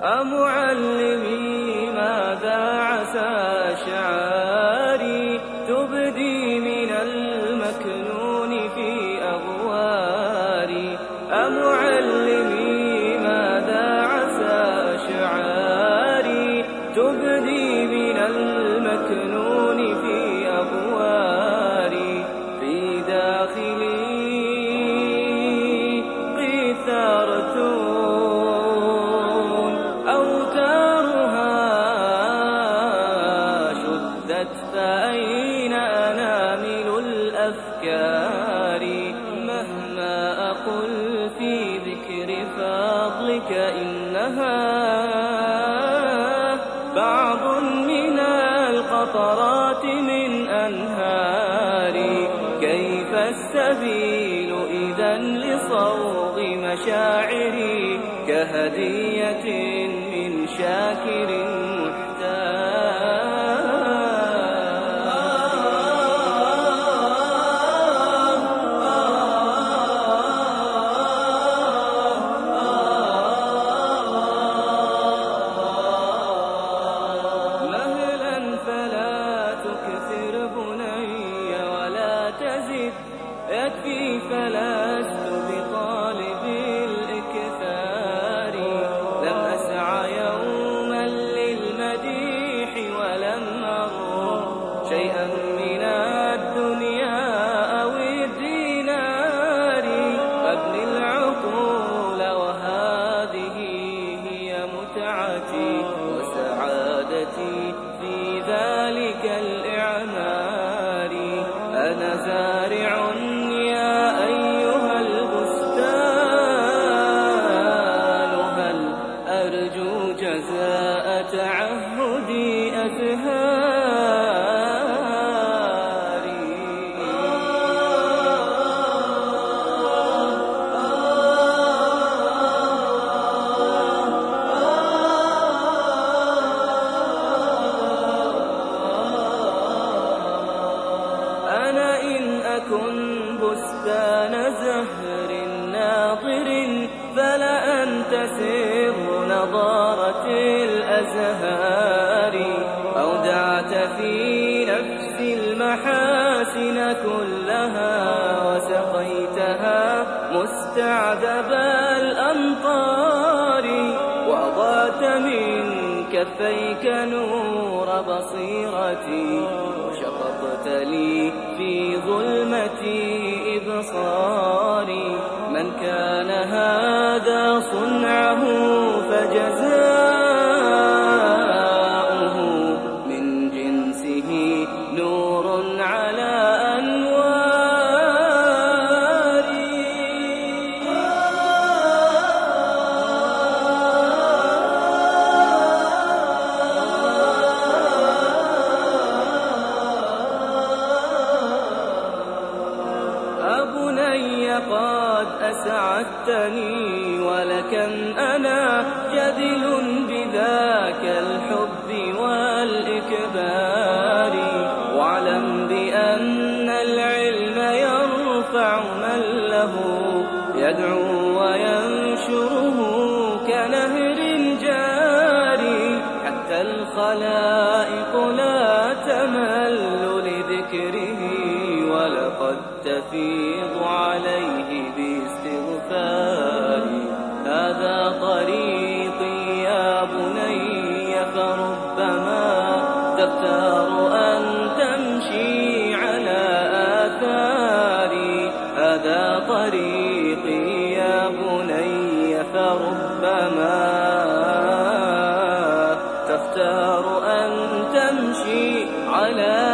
amo من أنهاري كيف السبيل إذا لصوغ مشاعري كهدية فلست بطالب الإكثار. لم أسعى يوما للمديح ولم أروا شيئا من الدنيا أو الدينار. أبني العقول وهذه هي متعتي وسعادتي في ذلك الإعمار. أنا زارع بستان زهر ناظر فلأنت سر نضارة الأزهار. أودعت في نفسي المحاسن كلها وسقيتها مستعذب الأمطار. وأضعت من كفيك نور بصيرتي لي في ظلمتي إبصاري. من كان هذا صنعه فجزاؤه أسعدتني ولكم أنا جدل بذاك الحب والإكبار. واعلم بأن العلم يرفع من له يدعو وينشره كنهر جاري حتى الخلائق لا تمل لذكره ولقد تفيد طريقي يا بني فربما تختار أن تمشي على